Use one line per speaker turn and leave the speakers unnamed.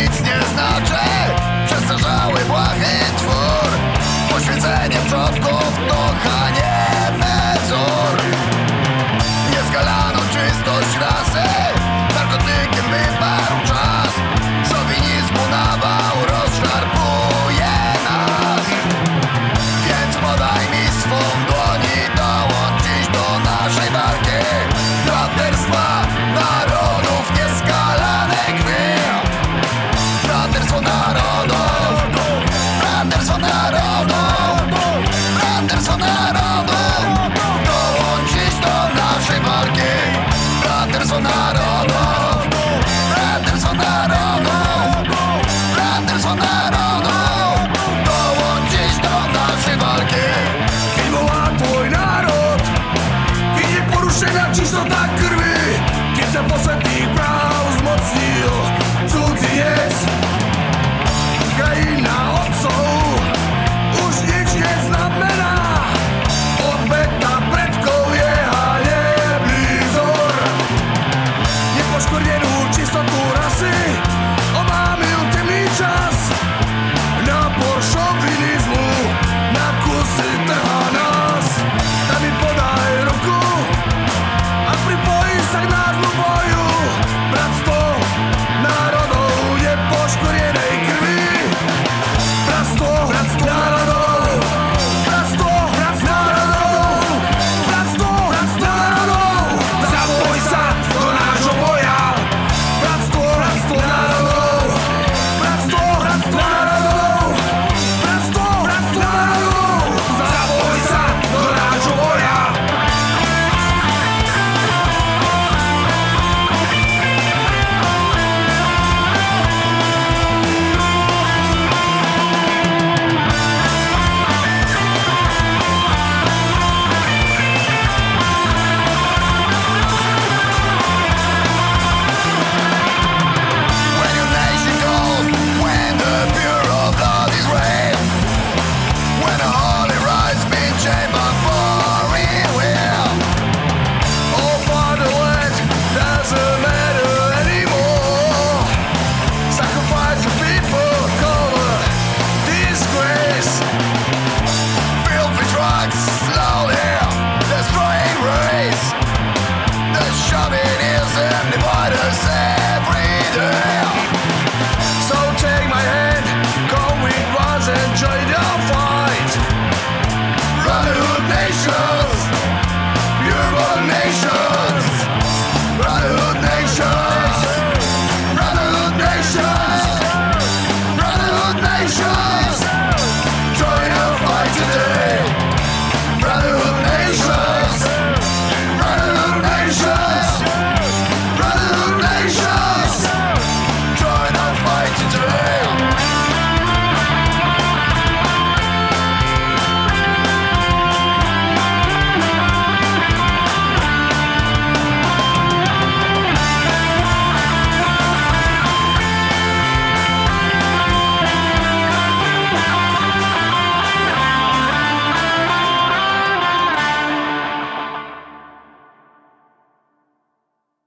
nic nie znaczy. Przestarzały błahy twór. Poświęcenie przodków そだろう